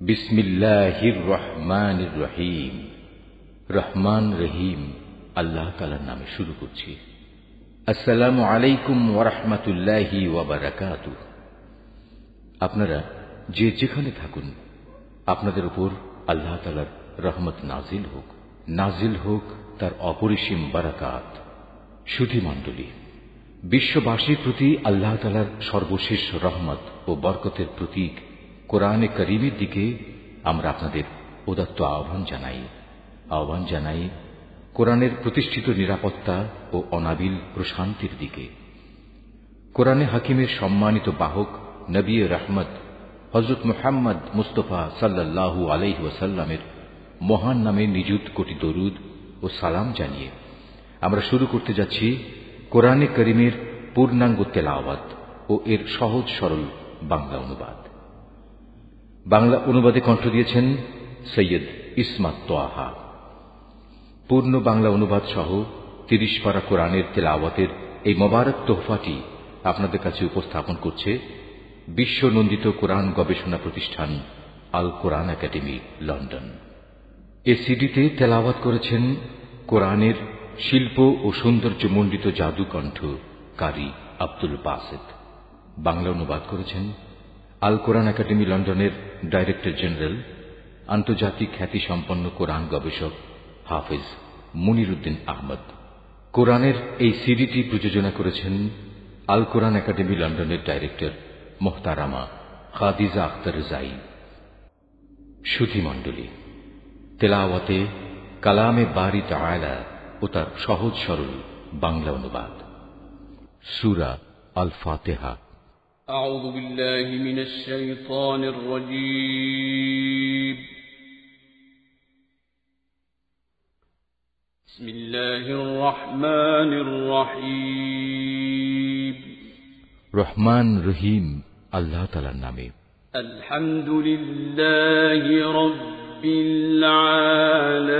বিসমিল্লাহির রহমান রহিম। রহমান রহিম আল্লাহ তালার নামে শুরু করছি। আসসালামু আলাইকুম ওরহমতুল্লাহি ওয়াবারাকাতু আপনারা যে যেখানে থাকুন, আপনাদের উপর আল্লাহ তালার রহমত নাজিল হোক। নাজিল হোক তার অপরিসীম বারাকাত। সুধী মণ্ডলী, বিশ্ববাসীর প্রতি আল্লাহ তালার সর্বশেষ রহমত ও বরকতের প্রতীক কোরআনে করিমের দিকে আমরা আপনাদের উদাত্ত আহ্বান জানাই। আহ্বান জানাই কোরআনের প্রতিষ্ঠিত নিরাপত্তা ও অনাবিল প্রশান্তির দিকে। কোরআনে হাকিমের সম্মানিত বাহক নবী রহমত হজরত মোহাম্মদ মুস্তফা সাল্লাহু আলাইহ ওয়াসাল্লামের মহান নামে নিযুত কোটি দরুদ ও সালাম জানিয়ে আমরা শুরু করতে যাচ্ছি কোরআনে করিমের পূর্ণাঙ্গ তেলাওয়াত ও এর সহজ সরল বাংলা অনুবাদ। বাংলা অনুবাদে কণ্ঠ দিয়েছেন সৈয়দ ইসমাত তোয়াহা। পূর্ণ বাংলা অনুবাদ সহ তিরিশ পারা কোরআনের তেলাওয়াতের এই মোবারক তোহফাটি আপনাদের কাছে উপস্থাপন করছে বিশ্বনন্দিত কোরআন গবেষণা প্রতিষ্ঠান আল কোরআন একাডেমি, লন্ডন। এ সিডিতে তেলাওয়াত করেছেন কোরআনের শিল্প ও সৌন্দর্যমণ্ডিত জাদুকণ্ঠ কারি আব্দুল বাসেদ। বাংলা অনুবাদ করেছেন আল কোরআন একাডেমি লন্ডনের ডাইরেক্টর জেনারেল, আন্তর্জাতিক খ্যাতিসম্পন্ন কোরআন গবেষক হাফিজ মুনিরুদ্দিন আহমদ। কোরআনের এই সিডিটি প্রযোজনা করেছেন আল কোরআন একাডেমি লন্ডনের ডাইরেক্টর মোহতারামা খাদিজা আখতার জাই। সুধীমণ্ডলী তেলাওয়াতে কালামে বারি তায়লা ও তার সহজ সরল বাংলা অনুবাদ। সুরা আল ফাতেহা। أعوذ بالله من الشيطان الرجيم بسم الله الرحمن الرحيم রহমান রহিম আল্লাহ তালার নামে الحمد لله رب العالمين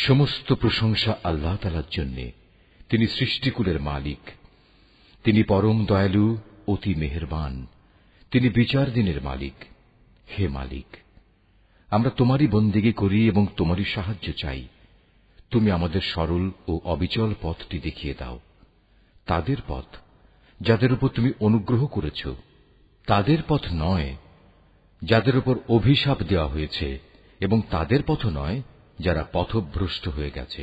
সমস্ত প্রশংসা আল্লাহ তালার জন্যে। তিনি সৃষ্টিকুলের মালিক। তিনি পরম দয়ালু, অতি মেহেরবান। তিনি বিচার দিনের মালিক। হে মালিক, আমরা তোমারই বন্দিগি করি এবং তোমারই সাহায্য চাই। তুমি আমাদের সরল ও অবিচল পথটি দেখিয়ে দাও। তাদের পথ, যাদের উপর তুমি অনুগ্রহ করেছ, তাদের পথ নয়, যাদের উপর অভিশাপ দেওয়া হয়েছে এবং তাদের পথ নয় যারা পথভ্রষ্ট হয়ে গেছে।